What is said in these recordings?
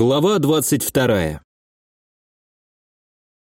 Глава 22.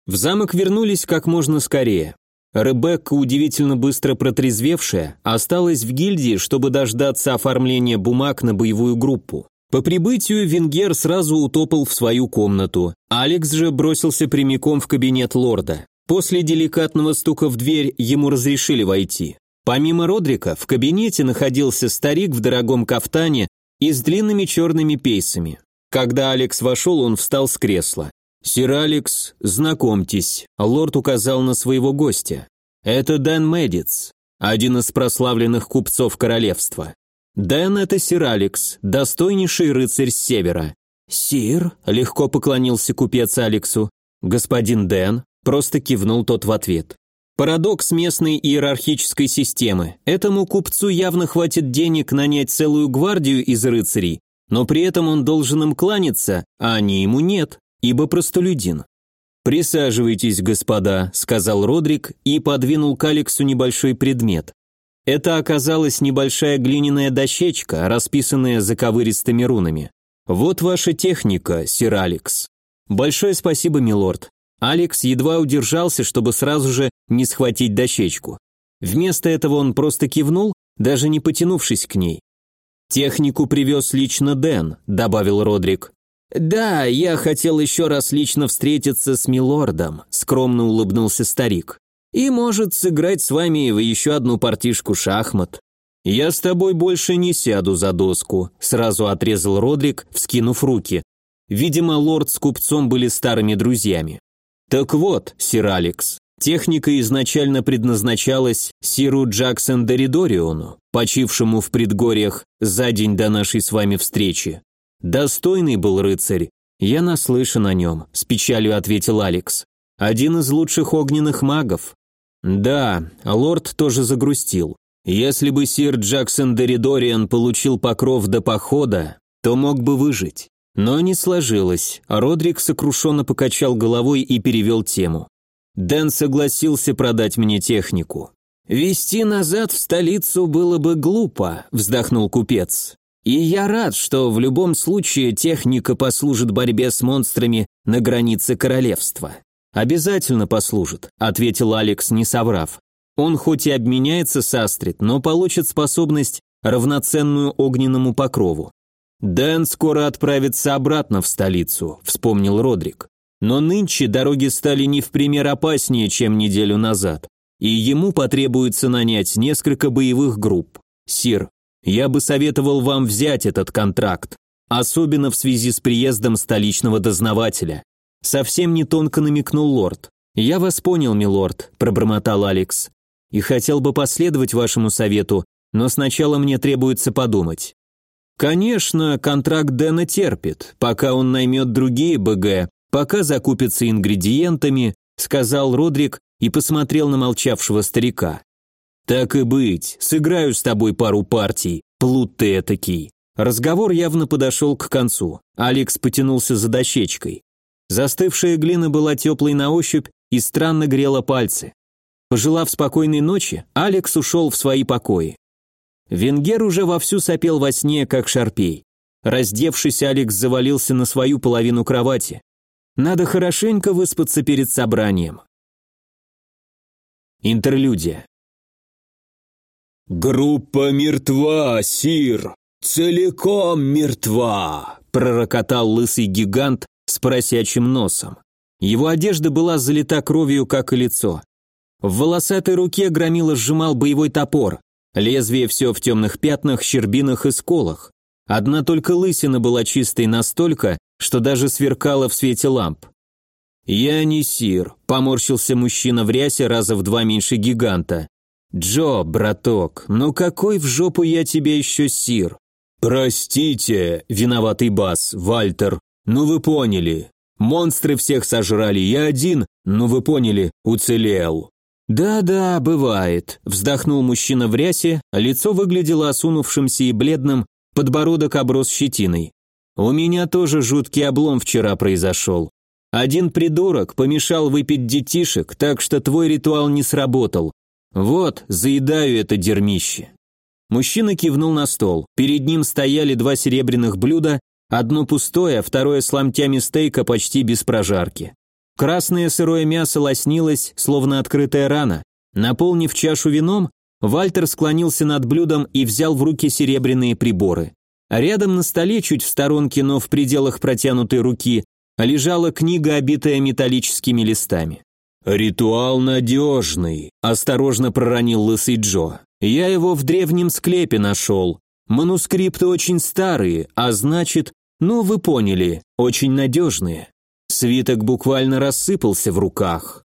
В замок вернулись как можно скорее. Ребекка, удивительно быстро протрезвевшая, осталась в гильдии, чтобы дождаться оформления бумаг на боевую группу. По прибытию Венгер сразу утопал в свою комнату. Алекс же бросился прямиком в кабинет лорда. После деликатного стука в дверь ему разрешили войти. Помимо Родрика, в кабинете находился старик в дорогом кафтане и с длинными черными пейсами. Когда Алекс вошел, он встал с кресла. «Сир Алекс, знакомьтесь», – лорд указал на своего гостя. «Это Дэн Медиц, один из прославленных купцов королевства. Дэн – это сир Алекс, достойнейший рыцарь с севера». «Сир», – легко поклонился купец Алексу. «Господин Дэн», – просто кивнул тот в ответ. Парадокс местной иерархической системы. Этому купцу явно хватит денег нанять целую гвардию из рыцарей, но при этом он должен им кланяться, а они ему нет, ибо простолюдин. «Присаживайтесь, господа», — сказал Родрик и подвинул к Алексу небольшой предмет. Это оказалась небольшая глиняная дощечка, расписанная заковыристыми рунами. «Вот ваша техника, сир Алекс». «Большое спасибо, милорд». Алекс едва удержался, чтобы сразу же не схватить дощечку. Вместо этого он просто кивнул, даже не потянувшись к ней. «Технику привез лично Дэн», — добавил Родрик. «Да, я хотел еще раз лично встретиться с милордом», — скромно улыбнулся старик. «И, может, сыграть с вами в еще одну партишку шахмат». «Я с тобой больше не сяду за доску», — сразу отрезал Родрик, вскинув руки. Видимо, лорд с купцом были старыми друзьями. «Так вот, сир Алекс, Техника изначально предназначалась Сиру Джаксон Доридориону, почившему в предгорьях за день до нашей с вами встречи. Достойный был рыцарь, я наслышан о нем, с печалью ответил Алекс. Один из лучших огненных магов. Да, лорд тоже загрустил. Если бы сир Джаксон Доридориан получил покров до похода, то мог бы выжить. Но не сложилось. Родрик сокрушенно покачал головой и перевел тему. Дэн согласился продать мне технику. «Вести назад в столицу было бы глупо», – вздохнул купец. «И я рад, что в любом случае техника послужит борьбе с монстрами на границе королевства». «Обязательно послужит», – ответил Алекс, не соврав. «Он хоть и обменяется с Астрид, но получит способность, равноценную огненному покрову». «Дэн скоро отправится обратно в столицу», – вспомнил Родрик. Но нынче дороги стали не в пример опаснее, чем неделю назад, и ему потребуется нанять несколько боевых групп. Сир, я бы советовал вам взять этот контракт, особенно в связи с приездом столичного дознавателя. Совсем не тонко намекнул лорд. Я вас понял, милорд, пробормотал Алекс. И хотел бы последовать вашему совету, но сначала мне требуется подумать. Конечно, контракт Дэна терпит, пока он наймет другие БГ, пока закупится ингредиентами, сказал Родрик и посмотрел на молчавшего старика. Так и быть, сыграю с тобой пару партий, плут ты этакий. Разговор явно подошел к концу. Алекс потянулся за дощечкой. Застывшая глина была теплой на ощупь и странно грела пальцы. Пожелав спокойной ночи, Алекс ушел в свои покои. Венгер уже вовсю сопел во сне, как шарпей. Раздевшись, Алекс завалился на свою половину кровати. Надо хорошенько выспаться перед собранием. Интерлюдия. «Группа мертва, Сир! Целиком мертва!» пророкотал лысый гигант с поросячьим носом. Его одежда была залита кровью, как и лицо. В волосатой руке громила сжимал боевой топор. Лезвие все в темных пятнах, щербинах и сколах. Одна только лысина была чистой настолько, что даже сверкало в свете ламп. «Я не сир», — поморщился мужчина в рясе раза в два меньше гиганта. «Джо, браток, ну какой в жопу я тебе еще сир?» «Простите», — виноватый бас, Вальтер, ну вы поняли. Монстры всех сожрали, я один, ну вы поняли, уцелел. «Да-да, бывает», – вздохнул мужчина в рясе, лицо выглядело осунувшимся и бледным, подбородок оброс щетиной. У меня тоже жуткий облом вчера произошел. Один придурок помешал выпить детишек, так что твой ритуал не сработал. Вот, заедаю это дерьмище». Мужчина кивнул на стол. Перед ним стояли два серебряных блюда, Одно пустое, второе с ломтями стейка почти без прожарки. Красное сырое мясо лоснилось, словно открытая рана. Наполнив чашу вином, Вальтер склонился над блюдом и взял в руки серебряные приборы. Рядом на столе, чуть в сторонке, но в пределах протянутой руки, лежала книга, обитая металлическими листами. «Ритуал надежный», – осторожно проронил лысый Джо. «Я его в древнем склепе нашел. Манускрипты очень старые, а значит, ну вы поняли, очень надежные». Свиток буквально рассыпался в руках.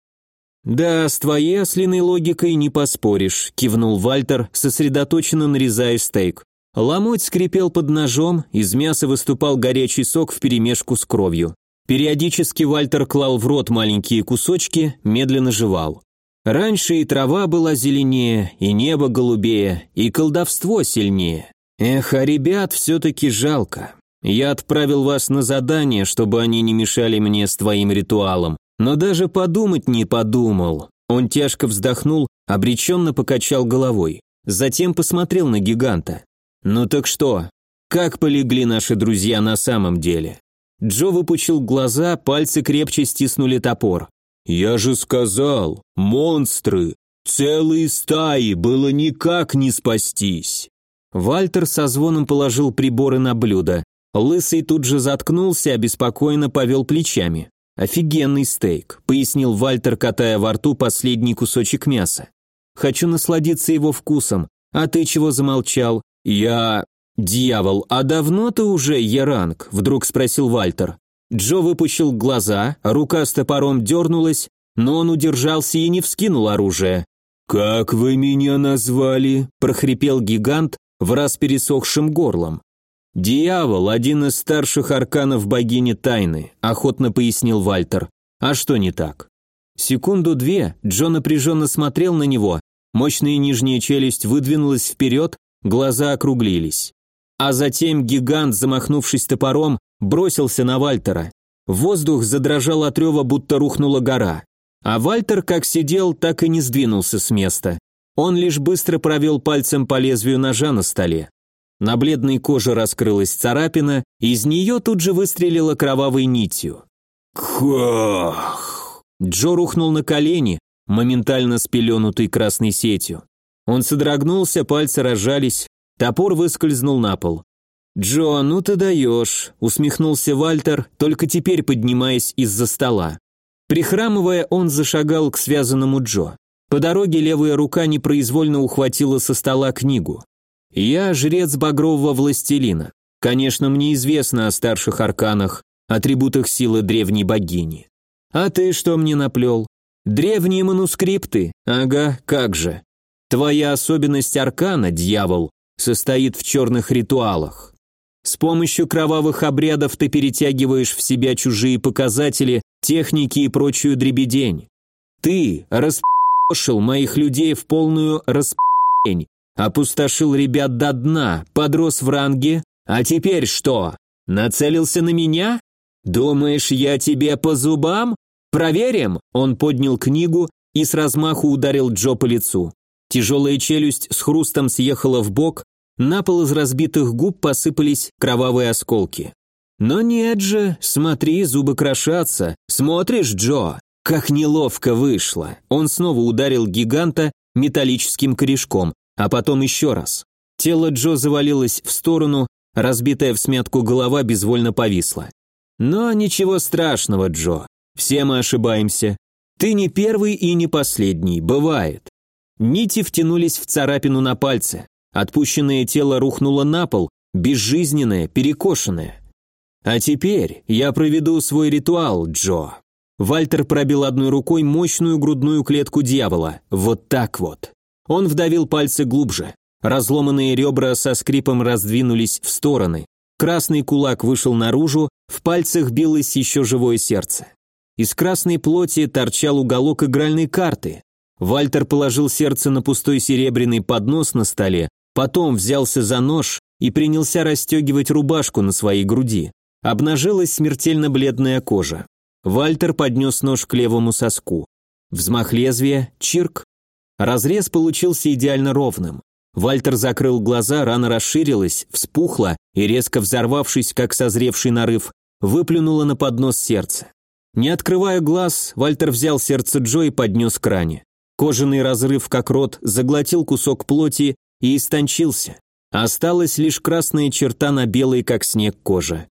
«Да, с твоей ослиной логикой не поспоришь», – кивнул Вальтер, сосредоточенно нарезая стейк. Ломоть скрипел под ножом, из мяса выступал горячий сок вперемешку с кровью. Периодически Вальтер клал в рот маленькие кусочки, медленно жевал. Раньше и трава была зеленее, и небо голубее, и колдовство сильнее. Эх, а ребят все-таки жалко. Я отправил вас на задание, чтобы они не мешали мне с твоим ритуалом, но даже подумать не подумал. Он тяжко вздохнул, обреченно покачал головой. Затем посмотрел на гиганта. «Ну так что? Как полегли наши друзья на самом деле?» Джо выпучил глаза, пальцы крепче стиснули топор. «Я же сказал, монстры! Целые стаи, было никак не спастись!» Вальтер со звоном положил приборы на блюдо. Лысый тут же заткнулся, обеспокоенно повел плечами. «Офигенный стейк», — пояснил Вальтер, катая во рту последний кусочек мяса. «Хочу насладиться его вкусом. А ты чего замолчал? Я... «Дьявол, а давно ты уже Яранг?» – вдруг спросил Вальтер. Джо выпучил глаза, рука с топором дернулась, но он удержался и не вскинул оружие. «Как вы меня назвали?» – прохрипел гигант в раз пересохшим горлом. «Дьявол – один из старших арканов богини тайны», – охотно пояснил Вальтер. «А что не так?» Секунду-две Джо напряженно смотрел на него, мощная нижняя челюсть выдвинулась вперед, глаза округлились. А затем гигант, замахнувшись топором, бросился на Вальтера. Воздух задрожал от рева, будто рухнула гора. А Вальтер как сидел, так и не сдвинулся с места. Он лишь быстро провел пальцем по лезвию ножа на столе. На бледной коже раскрылась царапина, из нее тут же выстрелила кровавой нитью. «Ках!» Джо рухнул на колени, моментально спеленутый красной сетью. Он содрогнулся, пальцы разжались, Топор выскользнул на пол. «Джо, ну ты даешь», — усмехнулся Вальтер, только теперь поднимаясь из-за стола. Прихрамывая, он зашагал к связанному Джо. По дороге левая рука непроизвольно ухватила со стола книгу. «Я жрец багрового властелина. Конечно, мне известно о старших арканах, атрибутах силы древней богини. А ты что мне наплел? Древние манускрипты? Ага, как же. Твоя особенность аркана, дьявол, состоит в черных ритуалах. С помощью кровавых обрядов ты перетягиваешь в себя чужие показатели, техники и прочую дребедень. Ты распошил моих людей в полную распень, опустошил ребят до дна, подрос в ранге, а теперь что? Нацелился на меня? Думаешь, я тебе по зубам? Проверим!» Он поднял книгу и с размаху ударил Джо по лицу. Тяжелая челюсть с хрустом съехала в бок, на пол из разбитых губ посыпались кровавые осколки. Но нет же, смотри, зубы крошатся. Смотришь, Джо, как неловко вышло. Он снова ударил гиганта металлическим корешком, а потом еще раз. Тело Джо завалилось в сторону, разбитая в смятку голова безвольно повисла. Но ничего страшного, Джо. Все мы ошибаемся. Ты не первый и не последний, бывает. Нити втянулись в царапину на пальце. Отпущенное тело рухнуло на пол, безжизненное, перекошенное. А теперь я проведу свой ритуал, Джо. Вальтер пробил одной рукой мощную грудную клетку дьявола. Вот так вот. Он вдавил пальцы глубже. Разломанные ребра со скрипом раздвинулись в стороны. Красный кулак вышел наружу, в пальцах билось еще живое сердце. Из красной плоти торчал уголок игральной карты. Вальтер положил сердце на пустой серебряный поднос на столе, Потом взялся за нож и принялся расстегивать рубашку на своей груди. Обнажилась смертельно бледная кожа. Вальтер поднес нож к левому соску. Взмах лезвия, чирк. Разрез получился идеально ровным. Вальтер закрыл глаза, рана расширилась, вспухла и, резко взорвавшись, как созревший нарыв, выплюнула на поднос сердце. Не открывая глаз, Вальтер взял сердце Джо и поднес к ране. Кожаный разрыв, как рот, заглотил кусок плоти и истончился. Осталась лишь красная черта на белой, как снег, коже.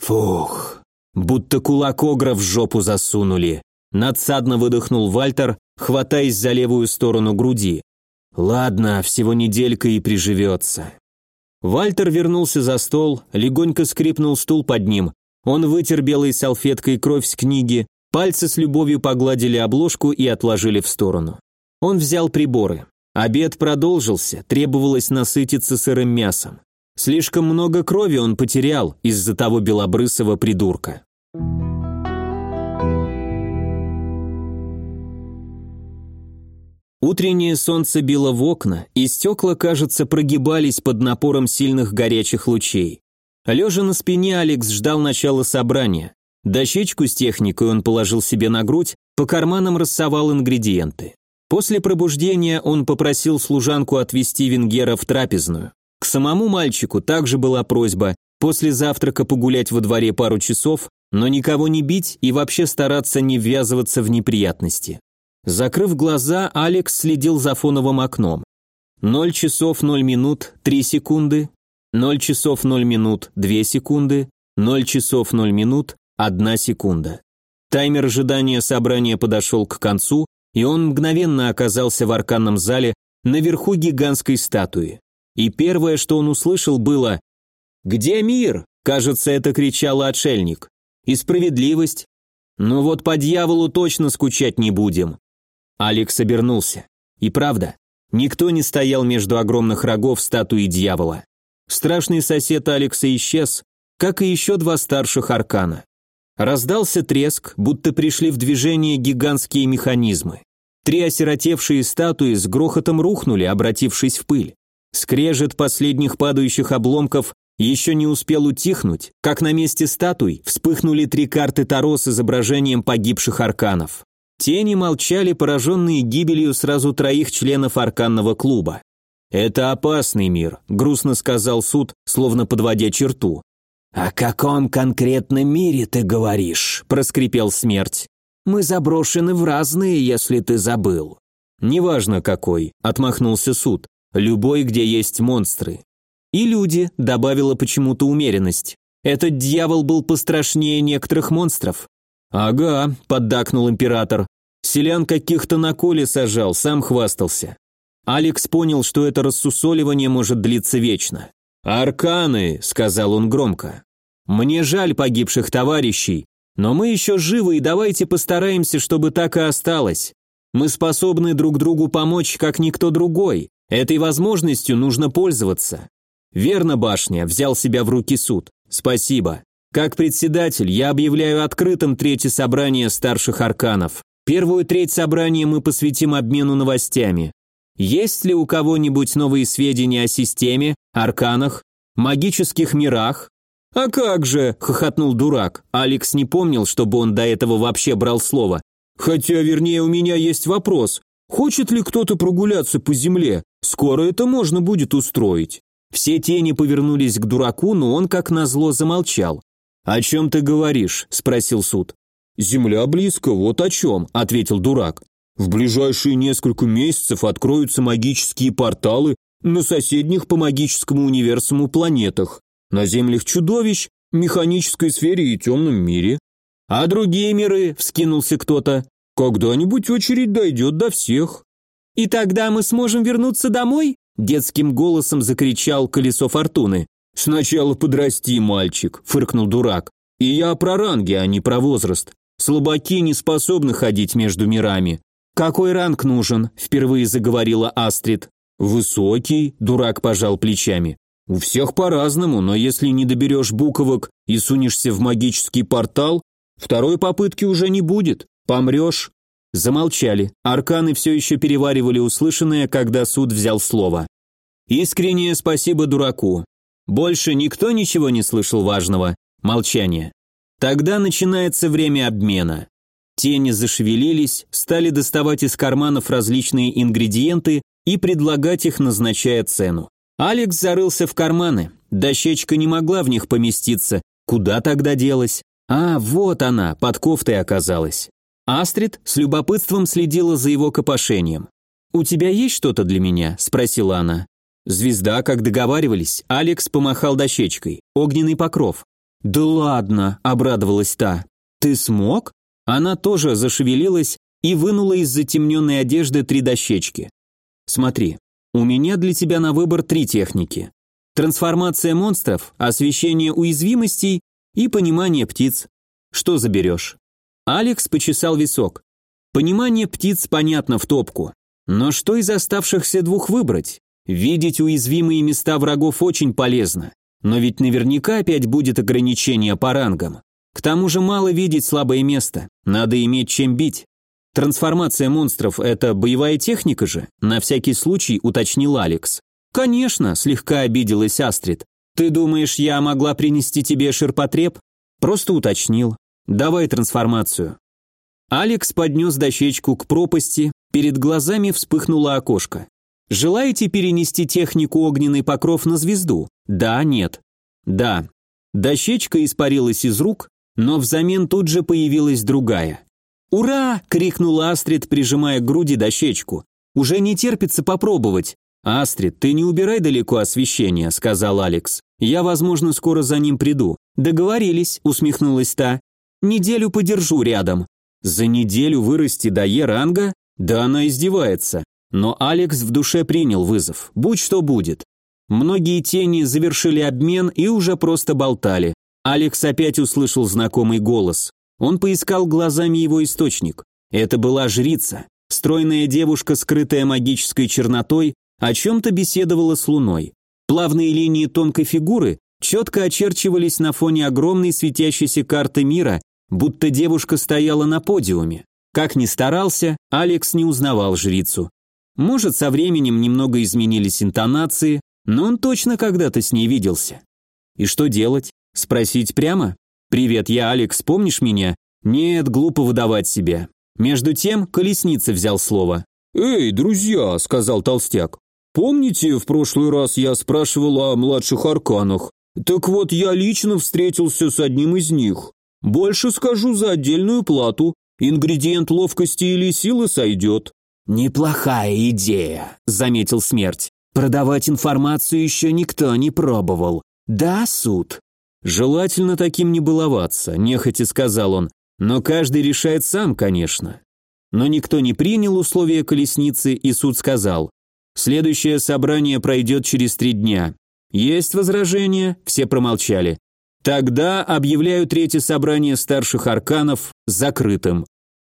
Фух, будто кулак огра в жопу засунули. Надсадно выдохнул Вальтер, хватаясь за левую сторону груди. Ладно, всего неделька и приживется. Вальтер вернулся за стол, легонько скрипнул стул под ним. Он вытер белой салфеткой кровь с книги, пальцы с любовью погладили обложку и отложили в сторону. Он взял приборы. Обед продолжился, требовалось насытиться сырым мясом. Слишком много крови он потерял из-за того белобрысого придурка. Утреннее солнце било в окна, и стекла, кажется, прогибались под напором сильных горячих лучей. Лежа на спине, Алекс ждал начала собрания. Дощечку с техникой он положил себе на грудь, по карманам рассовал ингредиенты. После пробуждения он попросил служанку отвезти Венгера в трапезную. К самому мальчику также была просьба после завтрака погулять во дворе пару часов, но никого не бить и вообще стараться не ввязываться в неприятности. Закрыв глаза, Алекс следил за фоновым окном. 0 часов 0 минут 3 секунды, 0 часов 0 минут 2 секунды, 0 часов 0 минут 1 секунда. Таймер ожидания собрания подошел к концу, и он мгновенно оказался в арканном зале наверху гигантской статуи. И первое, что он услышал, было «Где мир?» – кажется, это кричал отшельник. «И справедливость?» «Ну вот по дьяволу точно скучать не будем». Алекс обернулся. И правда, никто не стоял между огромных рогов статуи дьявола. Страшный сосед Алекса исчез, как и еще два старших аркана. Раздался треск, будто пришли в движение гигантские механизмы. Три осиротевшие статуи с грохотом рухнули, обратившись в пыль. Скрежет последних падающих обломков еще не успел утихнуть, как на месте статуй вспыхнули три карты Таро с изображением погибших арканов. Тени молчали, пораженные гибелью сразу троих членов арканного клуба. «Это опасный мир», — грустно сказал суд, словно подводя черту. «О каком конкретном мире ты говоришь?» – проскрипел смерть. «Мы заброшены в разные, если ты забыл». «Неважно какой», – отмахнулся суд. «Любой, где есть монстры». «И люди», – добавила почему-то умеренность. «Этот дьявол был пострашнее некоторых монстров». «Ага», – поддакнул император. «Селян каких-то на коле сажал, сам хвастался». Алекс понял, что это рассусоливание может длиться вечно. «Арканы», — сказал он громко. «Мне жаль погибших товарищей, но мы еще живы и давайте постараемся, чтобы так и осталось. Мы способны друг другу помочь, как никто другой. Этой возможностью нужно пользоваться». «Верно, башня», — взял себя в руки суд. «Спасибо. Как председатель, я объявляю открытым третье собрание старших арканов. Первую треть собрания мы посвятим обмену новостями. Есть ли у кого-нибудь новые сведения о системе, арканах, магических мирах? А как же, хохотнул дурак. Алекс не помнил, чтобы он до этого вообще брал слово. Хотя, вернее, у меня есть вопрос. Хочет ли кто-то прогуляться по земле? Скоро это можно будет устроить. Все тени повернулись к дураку, но он, как назло, замолчал. «О чем ты говоришь?» – спросил суд. «Земля близко, вот о чем», – ответил дурак. В ближайшие несколько месяцев откроются магические порталы на соседних по магическому универсуму планетах, на землях чудовищ, механической сфере и темном мире. А другие миры, вскинулся кто-то, когда-нибудь очередь дойдет до всех. И тогда мы сможем вернуться домой? Детским голосом закричал колесо фортуны. «Сначала подрасти, мальчик», — фыркнул дурак. «И я про ранги, а не про возраст. Слабаки не способны ходить между мирами. «Какой ранг нужен?» – впервые заговорила Астрид. «Высокий», – дурак пожал плечами. «У всех по-разному, но если не доберешь буковок и сунешься в магический портал, второй попытки уже не будет. Помрешь». Замолчали. Арканы все еще переваривали услышанное, когда суд взял слово. «Искреннее спасибо дураку. Больше никто ничего не слышал важного. Молчание. Тогда начинается время обмена. Тени зашевелились, стали доставать из карманов различные ингредиенты и предлагать их, назначая цену. Алекс зарылся в карманы. Дощечка не могла в них поместиться. Куда тогда делась? А, вот она, под кофтой оказалась. Астрид с любопытством следила за его копошением. «У тебя есть что-то для меня?» – спросила она. Звезда, как договаривались, Алекс помахал дощечкой. Огненный покров. «Да ладно», – обрадовалась та. «Ты смог?» Она тоже зашевелилась и вынула из затемненной одежды три дощечки. «Смотри, у меня для тебя на выбор три техники. Трансформация монстров, освещение уязвимостей и понимание птиц. Что заберешь?» Алекс почесал висок. Понимание птиц понятно в топку. Но что из оставшихся двух выбрать? Видеть уязвимые места врагов очень полезно. Но ведь наверняка опять будет ограничение по рангам. К тому же мало видеть слабое место, надо иметь чем бить. Трансформация монстров – это боевая техника же? На всякий случай уточнил Алекс. Конечно, слегка обиделась Астрид. Ты думаешь, я могла принести тебе ширпотреб? Просто уточнил. Давай трансформацию. Алекс поднес дощечку к пропасти, перед глазами вспыхнуло окошко. Желаете перенести технику огненный покров на звезду? Да, нет. Да. Дощечка испарилась из рук, но взамен тут же появилась другая. «Ура!» – крикнула Астрид, прижимая к груди дощечку. «Уже не терпится попробовать». «Астрид, ты не убирай далеко освещение», – сказал Алекс. «Я, возможно, скоро за ним приду». «Договорились», – усмехнулась та. «Неделю подержу рядом». «За неделю вырасти до Е-ранга?» Да она издевается. Но Алекс в душе принял вызов. Будь что будет. Многие тени завершили обмен и уже просто болтали. Алекс опять услышал знакомый голос. Он поискал глазами его источник. Это была жрица. Стройная девушка, скрытая магической чернотой, о чем-то беседовала с луной. Плавные линии тонкой фигуры четко очерчивались на фоне огромной светящейся карты мира, будто девушка стояла на подиуме. Как ни старался, Алекс не узнавал жрицу. Может, со временем немного изменились интонации, но он точно когда-то с ней виделся. И что делать? Спросить прямо? «Привет, я Алекс, помнишь меня?» Нет, глупо выдавать себя. Между тем, колесница взял слово. «Эй, друзья», — сказал толстяк, «помните, в прошлый раз я спрашивал о младших арканах? Так вот, я лично встретился с одним из них. Больше скажу за отдельную плату. Ингредиент ловкости или силы сойдет. «Неплохая идея», — заметил смерть. «Продавать информацию еще никто не пробовал. Да, суд?» «Желательно таким не баловаться», — нехотя сказал он. «Но каждый решает сам, конечно». Но никто не принял условия колесницы, и суд сказал. «Следующее собрание пройдет через три дня. Есть возражения?» Все промолчали. «Тогда объявляю третье собрание старших арканов закрытым».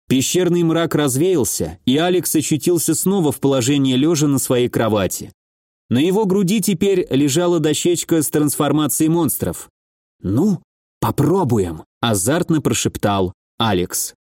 Пещерный мрак развеялся, и Алекс очутился снова в положении лежа на своей кровати. На его груди теперь лежала дощечка с трансформацией монстров. «Ну, попробуем», – азартно прошептал Алекс.